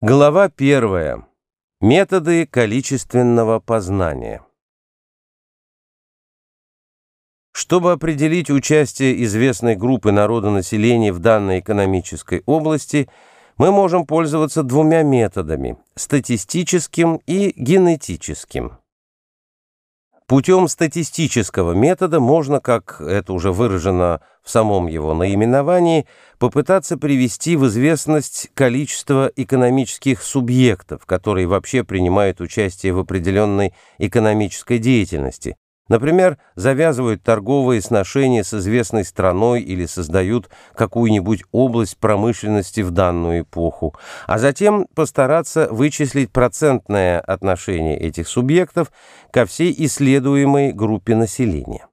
Глава 1. Методы количественного познания. Чтобы определить участие известной группы народонаселения в данной экономической области, мы можем пользоваться двумя методами – статистическим и генетическим. Путем статистического метода можно, как это уже выражено в самом его наименовании, попытаться привести в известность количество экономических субъектов, которые вообще принимают участие в определенной экономической деятельности, Например, завязывают торговые сношения с известной страной или создают какую-нибудь область промышленности в данную эпоху, а затем постараться вычислить процентное отношение этих субъектов ко всей исследуемой группе населения.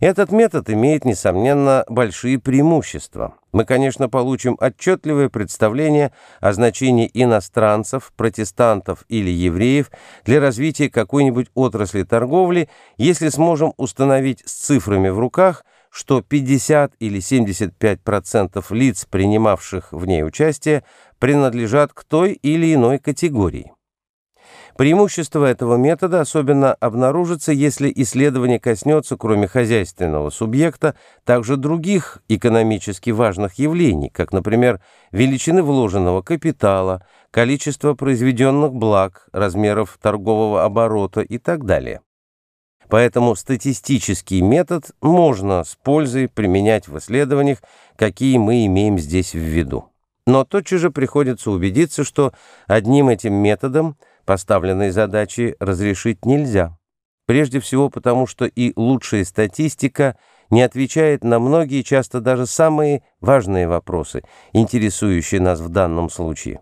Этот метод имеет, несомненно, большие преимущества. Мы, конечно, получим отчетливое представление о значении иностранцев, протестантов или евреев для развития какой-нибудь отрасли торговли, если сможем установить с цифрами в руках, что 50 или 75% лиц, принимавших в ней участие, принадлежат к той или иной категории. Преимущество этого метода особенно обнаружится, если исследование коснется, кроме хозяйственного субъекта, также других экономически важных явлений, как, например, величины вложенного капитала, количество произведенных благ, размеров торгового оборота и так далее. Поэтому статистический метод можно с пользой применять в исследованиях, какие мы имеем здесь в виду. Но тотчас же приходится убедиться, что одним этим методом – поставленной задачи разрешить нельзя. Прежде всего потому, что и лучшая статистика не отвечает на многие, часто даже самые важные вопросы, интересующие нас в данном случае.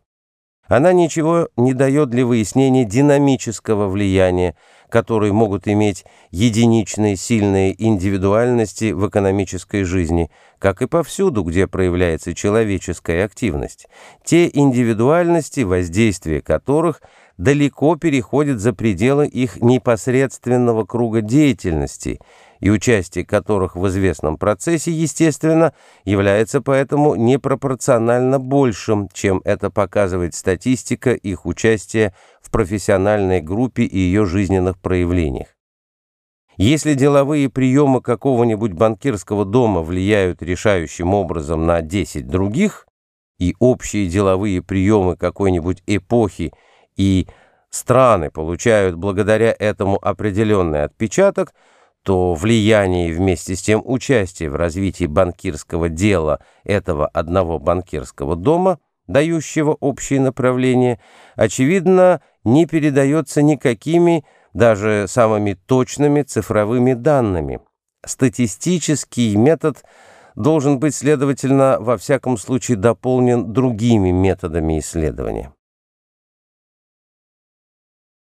Она ничего не дает для выяснения динамического влияния, которые могут иметь единичные сильные индивидуальности в экономической жизни, как и повсюду, где проявляется человеческая активность, те индивидуальности, воздействие которых – далеко переходит за пределы их непосредственного круга деятельности и участие которых в известном процессе, естественно, является поэтому непропорционально большим, чем это показывает статистика их участия в профессиональной группе и ее жизненных проявлениях. Если деловые приемы какого-нибудь банкирского дома влияют решающим образом на 10 других, и общие деловые приемы какой-нибудь эпохи – и страны получают благодаря этому определенный отпечаток, то влияние и вместе с тем участие в развитии банкирского дела этого одного банкирского дома, дающего общее направление, очевидно, не передается никакими, даже самыми точными цифровыми данными. Статистический метод должен быть, следовательно, во всяком случае дополнен другими методами исследования.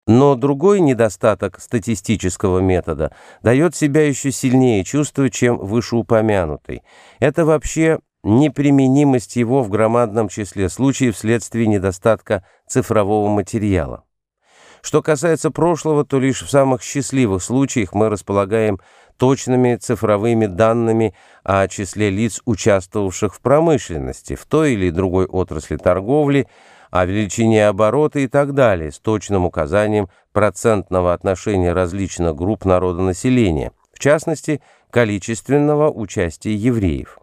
Но другой недостаток статистического метода дает себя еще сильнее чувствовать, чем вышеупомянутый. Это вообще неприменимость его в громадном числе случаев вследствие недостатка цифрового материала. Что касается прошлого, то лишь в самых счастливых случаях мы располагаем точными цифровыми данными о числе лиц, участвовавших в промышленности, в той или другой отрасли торговли, о величине оборота и так далее, с точным указанием процентного отношения различных групп народонаселения, в частности, количественного участия евреев.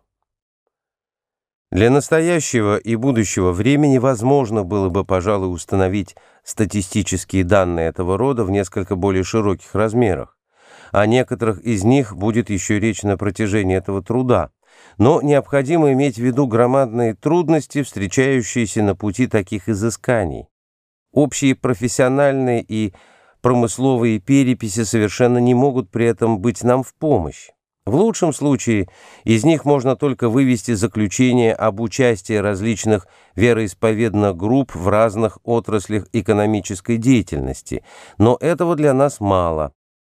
Для настоящего и будущего времени возможно было бы, пожалуй, установить статистические данные этого рода в несколько более широких размерах. О некоторых из них будет еще речь на протяжении этого труда – но необходимо иметь в виду громадные трудности, встречающиеся на пути таких изысканий. Общие профессиональные и промысловые переписи совершенно не могут при этом быть нам в помощь. В лучшем случае из них можно только вывести заключение об участии различных вероисповедных групп в разных отраслях экономической деятельности, но этого для нас мало.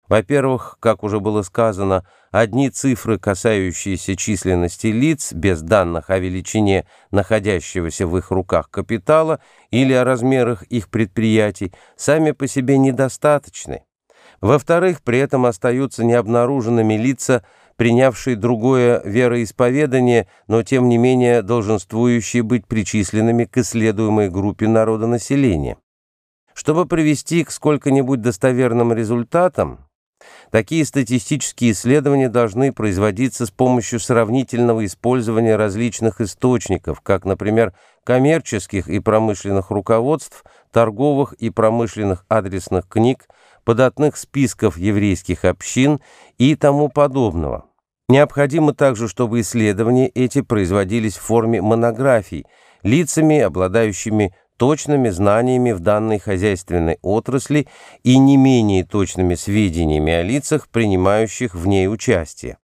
Во-первых, как уже было сказано, одни цифры, касающиеся численности лиц, без данных о величине находящегося в их руках капитала или о размерах их предприятий, сами по себе недостаточны. Во-вторых, при этом остаются необнаруженными лица, принявшие другое вероисповедание, но тем не менее долженствующие быть причисленными к исследуемой группе народонаселения. Чтобы привести к сколько-нибудь достоверным результатам, Такие статистические исследования должны производиться с помощью сравнительного использования различных источников, как, например, коммерческих и промышленных руководств, торговых и промышленных адресных книг, податных списков еврейских общин и тому подобного. Необходимо также, чтобы исследования эти производились в форме монографий, лицами, обладающими точными знаниями в данной хозяйственной отрасли и не менее точными сведениями о лицах, принимающих в ней участие.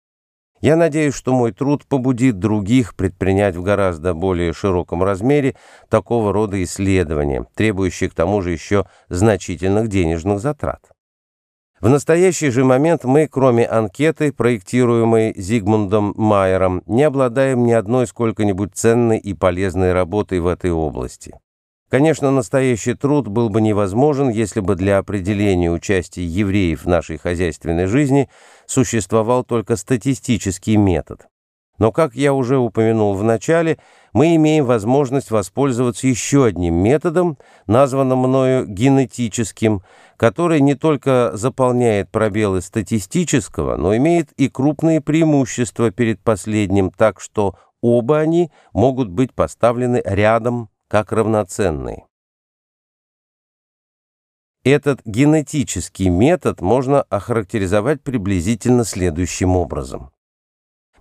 Я надеюсь, что мой труд побудит других предпринять в гораздо более широком размере такого рода исследования, требующие к тому же еще значительных денежных затрат. В настоящий же момент мы, кроме анкеты, проектируемой Зигмундом Майером, не обладаем ни одной сколько-нибудь ценной и полезной работой в этой области. Конечно, настоящий труд был бы невозможен, если бы для определения участия евреев в нашей хозяйственной жизни существовал только статистический метод. Но, как я уже упомянул в начале, мы имеем возможность воспользоваться еще одним методом, названным мною генетическим, который не только заполняет пробелы статистического, но имеет и крупные преимущества перед последним, так что оба они могут быть поставлены рядом как равноценный. Этот генетический метод можно охарактеризовать приблизительно следующим образом.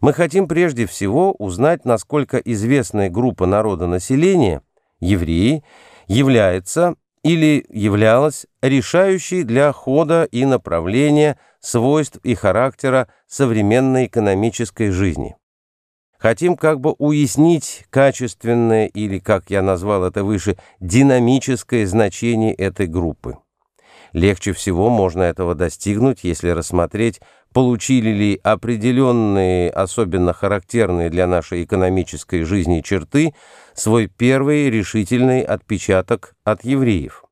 Мы хотим прежде всего узнать, насколько известная группа народа населения, евреи, является или являлась решающей для хода и направления свойств и характера современной экономической жизни хотим как бы уяснить качественное или, как я назвал это выше, динамическое значение этой группы. Легче всего можно этого достигнуть, если рассмотреть, получили ли определенные, особенно характерные для нашей экономической жизни черты, свой первый решительный отпечаток от евреев.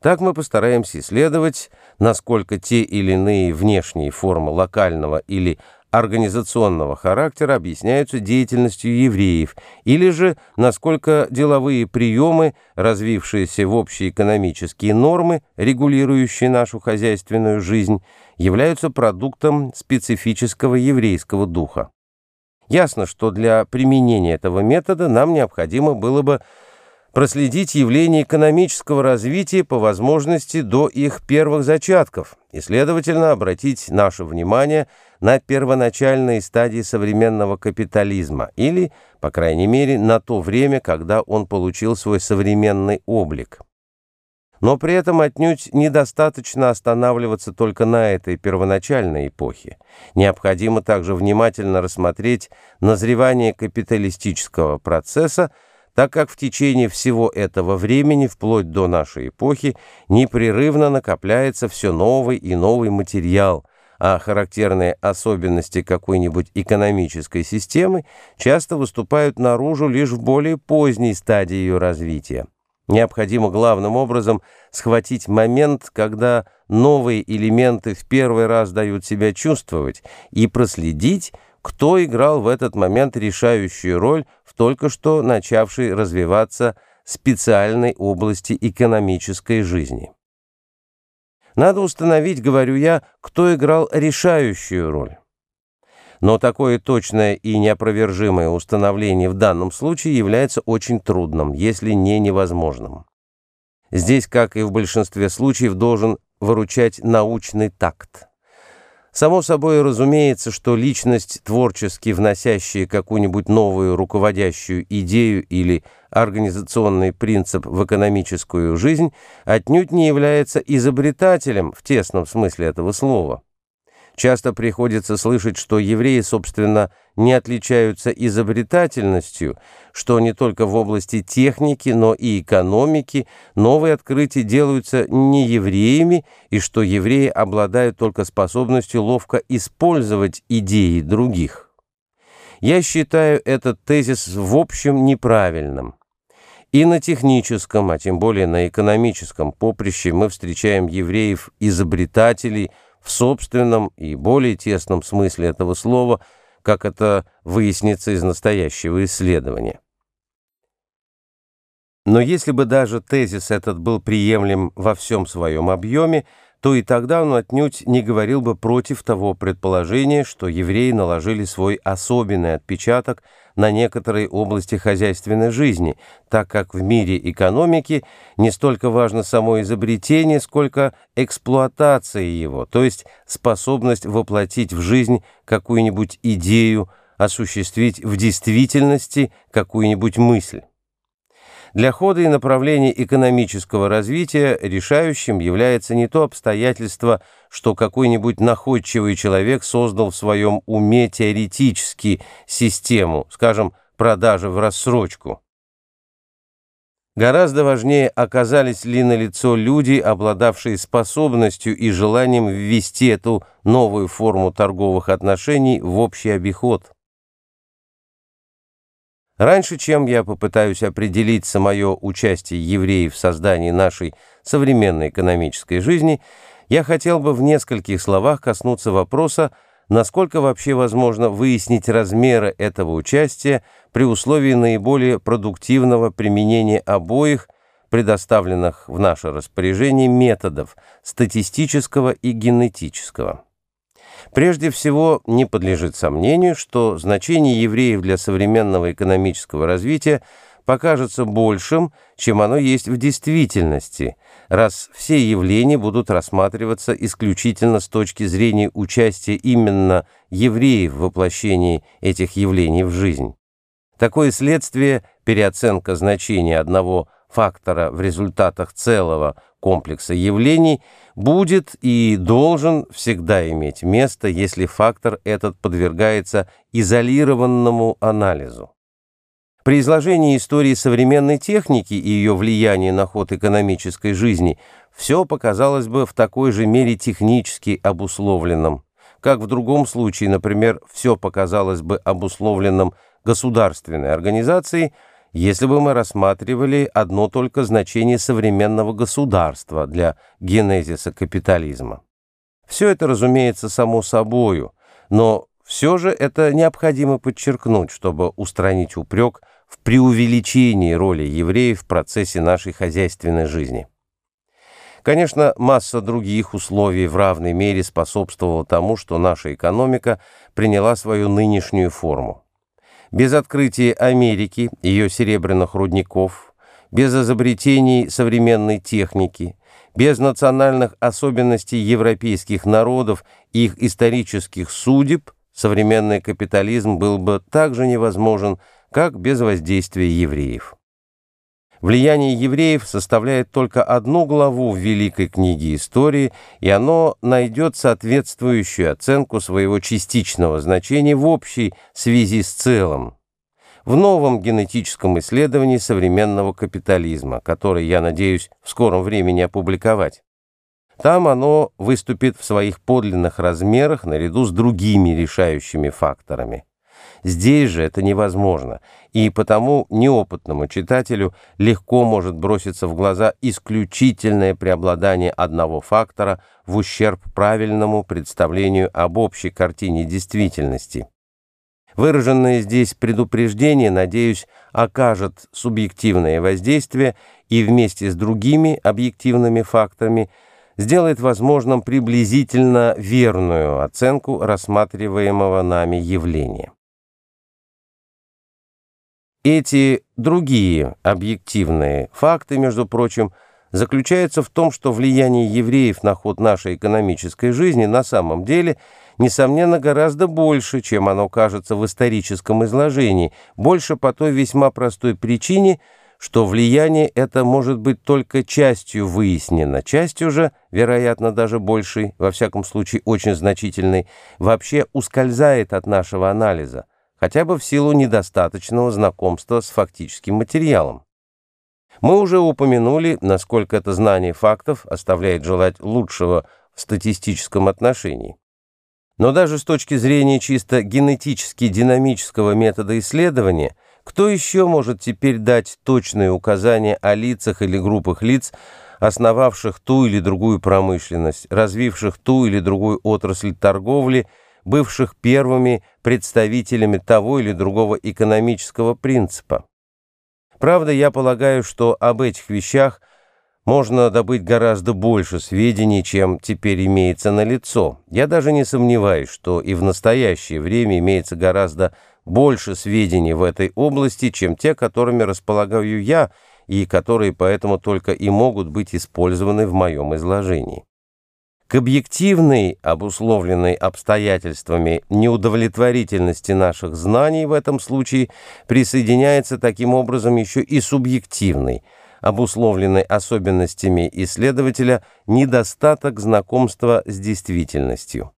Так мы постараемся исследовать, насколько те или иные внешние формы локального или локального, организационного характера объясняются деятельностью евреев, или же насколько деловые приемы, развившиеся в общие экономические нормы, регулирующие нашу хозяйственную жизнь, являются продуктом специфического еврейского духа. Ясно, что для применения этого метода нам необходимо было бы проследить явления экономического развития по возможности до их первых зачатков и, следовательно, обратить наше внимание – на первоначальной стадии современного капитализма или, по крайней мере, на то время, когда он получил свой современный облик. Но при этом отнюдь недостаточно останавливаться только на этой первоначальной эпохе. Необходимо также внимательно рассмотреть назревание капиталистического процесса, так как в течение всего этого времени, вплоть до нашей эпохи, непрерывно накопляется все новый и новый материал, а характерные особенности какой-нибудь экономической системы часто выступают наружу лишь в более поздней стадии ее развития. Необходимо главным образом схватить момент, когда новые элементы в первый раз дают себя чувствовать, и проследить, кто играл в этот момент решающую роль в только что начавшей развиваться специальной области экономической жизни. Надо установить, говорю я, кто играл решающую роль. Но такое точное и неопровержимое установление в данном случае является очень трудным, если не невозможным. Здесь, как и в большинстве случаев, должен выручать научный такт. Само собой разумеется, что личность, творчески вносящая какую-нибудь новую руководящую идею или организационный принцип в экономическую жизнь, отнюдь не является изобретателем в тесном смысле этого слова. Часто приходится слышать, что евреи, собственно, не отличаются изобретательностью, что не только в области техники, но и экономики новые открытия делаются не евреями, и что евреи обладают только способностью ловко использовать идеи других. Я считаю этот тезис в общем неправильным. И на техническом, а тем более на экономическом поприще мы встречаем евреев-изобретателей – в собственном и более тесном смысле этого слова, как это выяснится из настоящего исследования. Но если бы даже тезис этот был приемлем во всем своем объеме, то и тогда он отнюдь не говорил бы против того предположения, что евреи наложили свой особенный отпечаток – на некоторые области хозяйственной жизни, так как в мире экономики не столько важно само изобретение, сколько эксплуатация его, то есть способность воплотить в жизнь какую-нибудь идею, осуществить в действительности какую-нибудь мысль. Для хода и направления экономического развития решающим является не то обстоятельство, что какой-нибудь находчивый человек создал в своем уме теоретически систему, скажем, продажи в рассрочку. Гораздо важнее оказались ли на лицо люди, обладавшие способностью и желанием ввести эту новую форму торговых отношений в общий обиход. Раньше, чем я попытаюсь определить самое участие евреев в создании нашей современной экономической жизни, я хотел бы в нескольких словах коснуться вопроса, насколько вообще возможно выяснить размеры этого участия при условии наиболее продуктивного применения обоих предоставленных в наше распоряжение методов статистического и генетического. Прежде всего, не подлежит сомнению, что значение евреев для современного экономического развития покажется большим, чем оно есть в действительности, раз все явления будут рассматриваться исключительно с точки зрения участия именно евреев в воплощении этих явлений в жизнь. Такое следствие – переоценка значения одного фактора в результатах целого комплекса явлений – будет и должен всегда иметь место, если фактор этот подвергается изолированному анализу. При изложении истории современной техники и ее влияния на ход экономической жизни все показалось бы в такой же мере технически обусловленным, как в другом случае, например, все показалось бы обусловленным государственной организацией – если бы мы рассматривали одно только значение современного государства для генезиса капитализма. Все это, разумеется, само собою, но все же это необходимо подчеркнуть, чтобы устранить упрек в преувеличении роли евреев в процессе нашей хозяйственной жизни. Конечно, масса других условий в равной мере способствовала тому, что наша экономика приняла свою нынешнюю форму. Без открытия Америки, ее серебряных рудников, без изобретений современной техники, без национальных особенностей европейских народов и их исторических судеб, современный капитализм был бы так же невозможен, как без воздействия евреев. Влияние евреев составляет только одну главу в Великой книге истории, и оно найдет соответствующую оценку своего частичного значения в общей связи с целым. В новом генетическом исследовании современного капитализма, который, я надеюсь, в скором времени опубликовать. Там оно выступит в своих подлинных размерах наряду с другими решающими факторами – Здесь же это невозможно, и потому неопытному читателю легко может броситься в глаза исключительное преобладание одного фактора в ущерб правильному представлению об общей картине действительности. Выраженное здесь предупреждение, надеюсь, окажет субъективное воздействие и вместе с другими объективными факторами сделает возможным приблизительно верную оценку рассматриваемого нами явления. Эти другие объективные факты, между прочим, заключаются в том, что влияние евреев на ход нашей экономической жизни на самом деле, несомненно, гораздо больше, чем оно кажется в историческом изложении, больше по той весьма простой причине, что влияние это может быть только частью выяснено, частью же, вероятно, даже большей, во всяком случае очень значительной, вообще ускользает от нашего анализа хотя бы в силу недостаточного знакомства с фактическим материалом. Мы уже упомянули, насколько это знание фактов оставляет желать лучшего в статистическом отношении. Но даже с точки зрения чисто генетически-динамического метода исследования, кто еще может теперь дать точные указания о лицах или группах лиц, основавших ту или другую промышленность, развивших ту или другую отрасль торговли – бывших первыми представителями того или другого экономического принципа. Правда, я полагаю, что об этих вещах можно добыть гораздо больше сведений, чем теперь имеется на лицо. Я даже не сомневаюсь, что и в настоящее время имеется гораздо больше сведений в этой области, чем те, которыми располагаю я, и которые поэтому только и могут быть использованы в моем изложении. К объективной, обусловленной обстоятельствами неудовлетворительности наших знаний в этом случае присоединяется таким образом еще и субъективный, обусловленный особенностями исследователя недостаток знакомства с действительностью.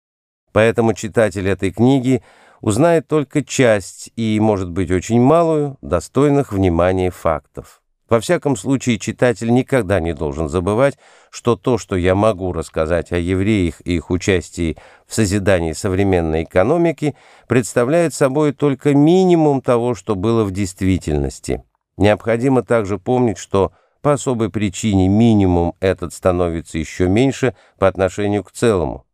Поэтому читатель этой книги узнает только часть и, может быть, очень малую, достойных внимания фактов. Во всяком случае, читатель никогда не должен забывать, что то, что я могу рассказать о евреях и их участии в созидании современной экономики, представляет собой только минимум того, что было в действительности. Необходимо также помнить, что по особой причине минимум этот становится еще меньше по отношению к целому.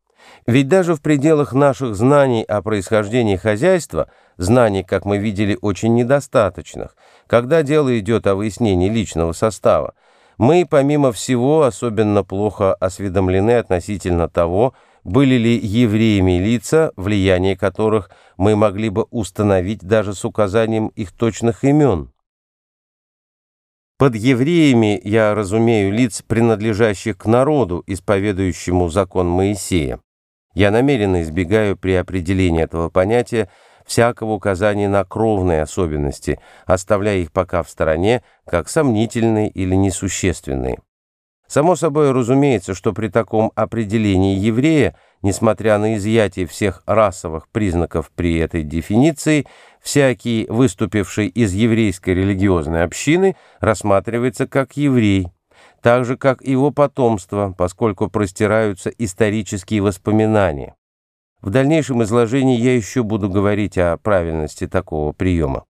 Ведь даже в пределах наших знаний о происхождении хозяйства – Знаний, как мы видели, очень недостаточных. Когда дело идет о выяснении личного состава, мы, помимо всего, особенно плохо осведомлены относительно того, были ли евреями лица, влияние которых мы могли бы установить даже с указанием их точных имен. Под евреями я разумею лиц, принадлежащих к народу, исповедующему закон Моисея. Я намеренно избегаю при определении этого понятия всякого указания на кровные особенности, оставляя их пока в стороне, как сомнительные или несущественные. Само собой разумеется, что при таком определении еврея, несмотря на изъятие всех расовых признаков при этой дефиниции, всякий, выступивший из еврейской религиозной общины, рассматривается как еврей, так же, как его потомство, поскольку простираются исторические воспоминания. В дальнейшем изложении я еще буду говорить о правильности такого приема.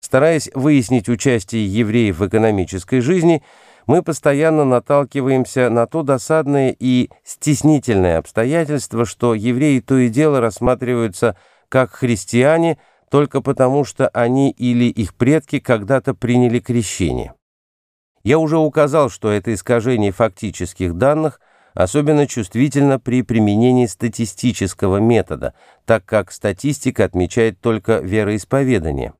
Стараясь выяснить участие евреев в экономической жизни, мы постоянно наталкиваемся на то досадное и стеснительное обстоятельство, что евреи то и дело рассматриваются как христиане только потому, что они или их предки когда-то приняли крещение. Я уже указал, что это искажение фактических данных – особенно чувствительна при применении статистического метода, так как статистика отмечает только вероисповедание.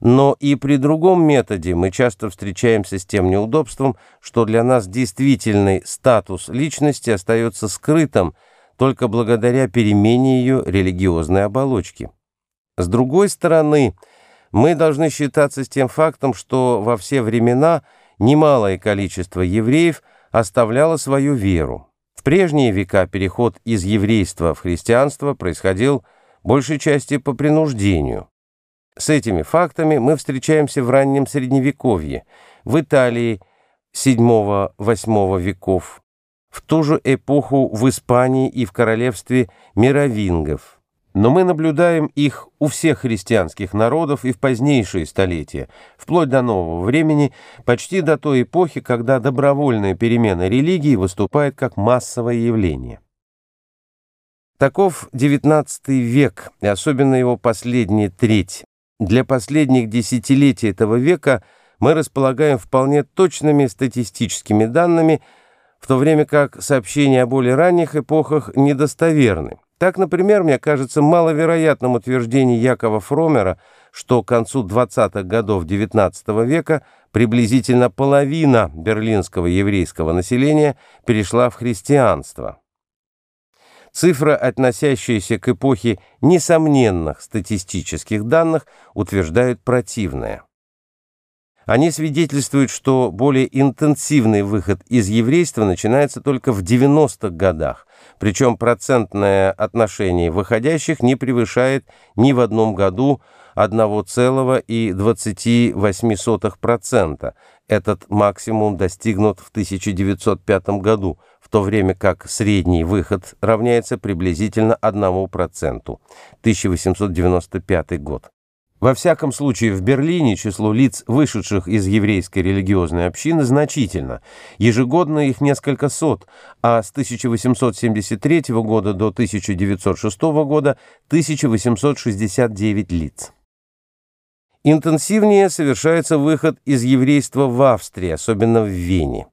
Но и при другом методе мы часто встречаемся с тем неудобством, что для нас действительный статус личности остается скрытым только благодаря перемене ее религиозной оболочки. С другой стороны, мы должны считаться с тем фактом, что во все времена немалое количество евреев – оставляла свою веру. В прежние века переход из еврейства в христианство происходил большей части по принуждению. С этими фактами мы встречаемся в раннем Средневековье, в Италии VII-VIII веков, в ту же эпоху в Испании и в королевстве мировингов – но мы наблюдаем их у всех христианских народов и в позднейшие столетия, вплоть до нового времени, почти до той эпохи, когда добровольная перемена религии выступает как массовое явление. Таков XIX век, и особенно его последняя треть. Для последних десятилетий этого века мы располагаем вполне точными статистическими данными, в то время как сообщения о более ранних эпохах недостоверны. Так, например, мне кажется маловероятным утверждение Якова Фромера, что к концу 20-х годов XIX века приблизительно половина берлинского еврейского населения перешла в христианство. Цифра, относящаяся к эпохе несомненных статистических данных, утверждает противное. Они свидетельствуют, что более интенсивный выход из еврейства начинается только в 90-х годах, причем процентное отношение выходящих не превышает ни в одном году 1,28%. Этот максимум достигнут в 1905 году, в то время как средний выход равняется приблизительно 1%. 1895 год. Во всяком случае, в Берлине число лиц, вышедших из еврейской религиозной общины, значительно. Ежегодно их несколько сот, а с 1873 года до 1906 года 1869 лиц. Интенсивнее совершается выход из еврейства в Австрии, особенно в Вене.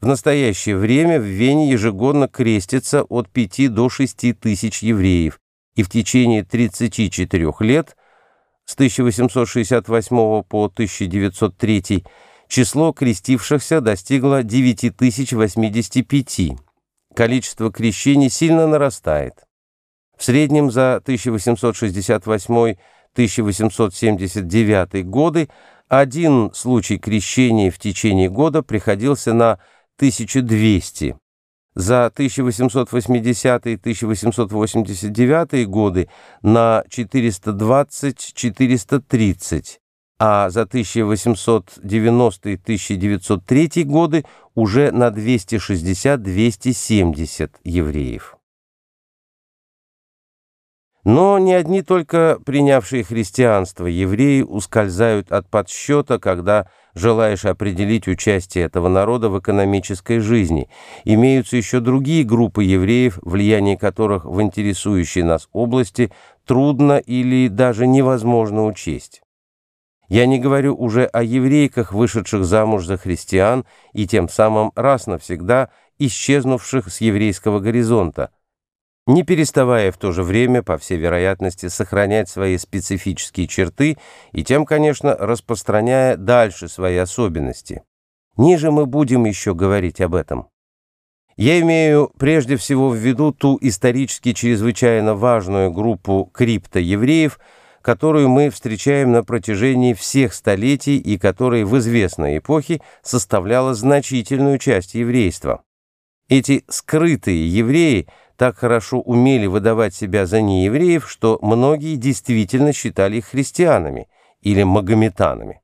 В настоящее время в Вене ежегодно крестится от 5 до 6 тысяч евреев, и в течение 34 лет – с 1868 по 1903 число крестившихся достигло 9085. Количество крещений сильно нарастает. В среднем за 1868-1879 годы один случай крещения в течение года приходился на 1200, за 1880-1889 годы на 420-430, а за 1890-1903 годы уже на 260-270 евреев. Но не одни только принявшие христианство евреи ускользают от подсчета, когда желаешь определить участие этого народа в экономической жизни. Имеются еще другие группы евреев, влияние которых в интересующей нас области трудно или даже невозможно учесть. Я не говорю уже о еврейках, вышедших замуж за христиан и тем самым раз навсегда исчезнувших с еврейского горизонта – не переставая в то же время, по всей вероятности, сохранять свои специфические черты и тем, конечно, распространяя дальше свои особенности. Ниже мы будем еще говорить об этом. Я имею прежде всего в виду ту исторически чрезвычайно важную группу криптоевреев, которую мы встречаем на протяжении всех столетий и которая в известной эпохе составляла значительную часть еврейства. Эти скрытые евреи – так хорошо умели выдавать себя за неевреев, что многие действительно считали их христианами или магометанами.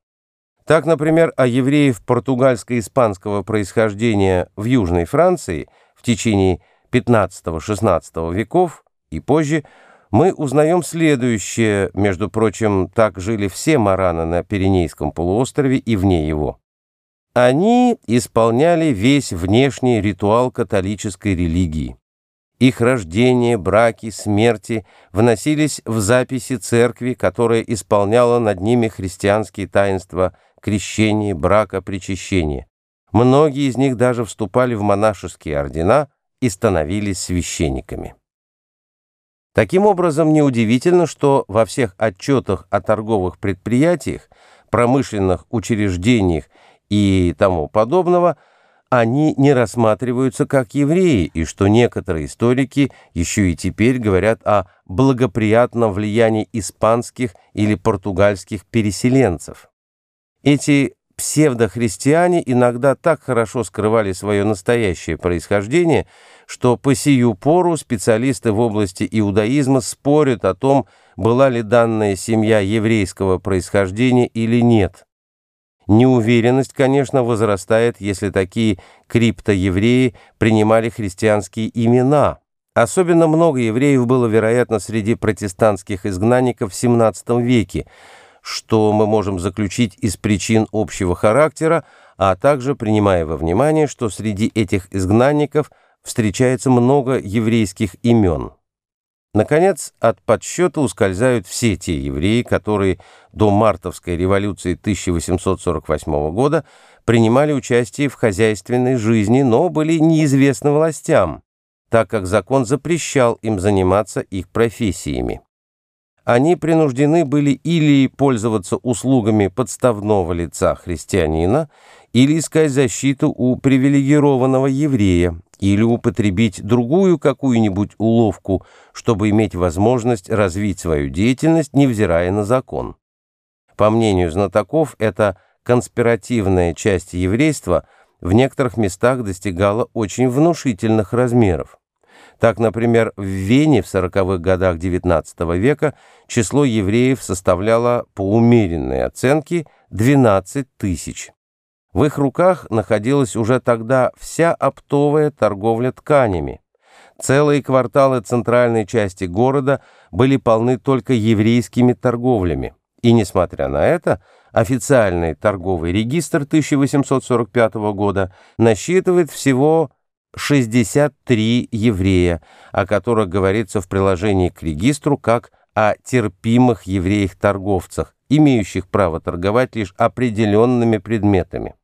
Так, например, о евреев португальско-испанского происхождения в Южной Франции в течение 15-16 веков и позже мы узнаем следующее, между прочим, так жили все мараны на Пиренейском полуострове и вне его. Они исполняли весь внешний ритуал католической религии. Их рождение, браки, смерти вносились в записи церкви, которая исполняла над ними христианские таинства крещения, брака, причащения. Многие из них даже вступали в монашеские ордена и становились священниками. Таким образом, неудивительно, что во всех отчетах о торговых предприятиях, промышленных учреждениях и тому подобного – они не рассматриваются как евреи, и что некоторые историки еще и теперь говорят о благоприятном влиянии испанских или португальских переселенцев. Эти псевдохристиане иногда так хорошо скрывали свое настоящее происхождение, что по сию пору специалисты в области иудаизма спорят о том, была ли данная семья еврейского происхождения или нет – Неуверенность, конечно, возрастает, если такие криптоевреи принимали христианские имена. Особенно много евреев было, вероятно, среди протестантских изгнанников в XVII веке, что мы можем заключить из причин общего характера, а также принимая во внимание, что среди этих изгнанников встречается много еврейских имен. Наконец, от подсчета ускользают все те евреи, которые до мартовской революции 1848 года принимали участие в хозяйственной жизни, но были неизвестны властям, так как закон запрещал им заниматься их профессиями. Они принуждены были или пользоваться услугами подставного лица христианина, или искать защиту у привилегированного еврея, или употребить другую какую-нибудь уловку, чтобы иметь возможность развить свою деятельность, невзирая на закон. По мнению знатоков, эта конспиративная часть еврейства в некоторых местах достигала очень внушительных размеров. Так, например, в Вене в 40-х годах XIX века число евреев составляло по умеренной оценке 12 тысяч. В их руках находилась уже тогда вся оптовая торговля тканями. Целые кварталы центральной части города были полны только еврейскими торговлями. И несмотря на это, официальный торговый регистр 1845 года насчитывает всего 63 еврея, о которых говорится в приложении к регистру как о терпимых евреях-торговцах, имеющих право торговать лишь определенными предметами.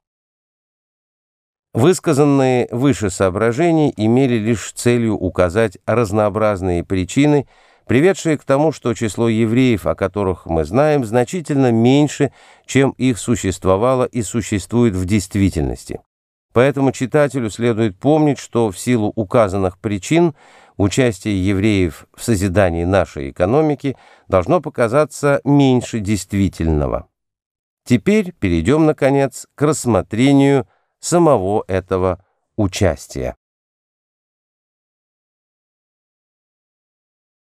Высказанные выше соображения имели лишь целью указать разнообразные причины, приведшие к тому, что число евреев, о которых мы знаем, значительно меньше, чем их существовало и существует в действительности. Поэтому читателю следует помнить, что в силу указанных причин участие евреев в созидании нашей экономики должно показаться меньше действительного. Теперь перейдем, наконец, к рассмотрению – самого этого участия.